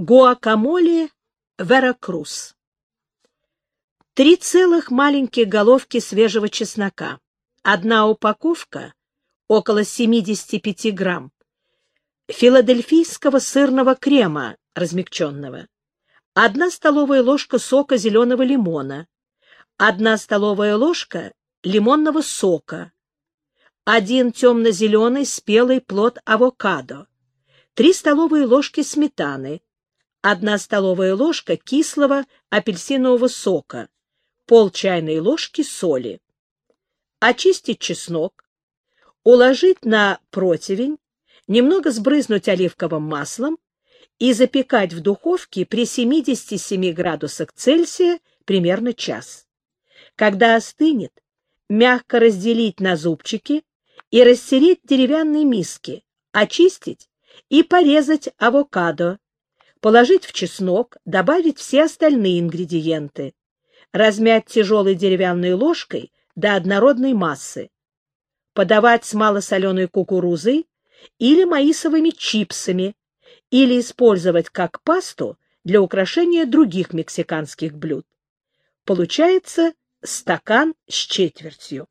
Гуакамоле Веракрус. Три целых маленьких головки свежего чеснока. Одна упаковка, около 75 грамм, филадельфийского сырного крема размягченного. Одна столовая ложка сока зеленого лимона. Одна столовая ложка лимонного сока. Один темно-зеленый спелый плод авокадо. Три столовые ложки сметаны одна столовая ложка кислого апельсинового сока, пол чайной ложки соли. Очистить чеснок, уложить на противень, немного сбрызнуть оливковым маслом и запекать в духовке при 77 градусах Цельсия примерно час. Когда остынет, мягко разделить на зубчики и растереть деревянные миски, очистить и порезать авокадо, положить в чеснок, добавить все остальные ингредиенты, размять тяжелой деревянной ложкой до однородной массы, подавать с малосоленой кукурузой или маисовыми чипсами, или использовать как пасту для украшения других мексиканских блюд. Получается стакан с четвертью.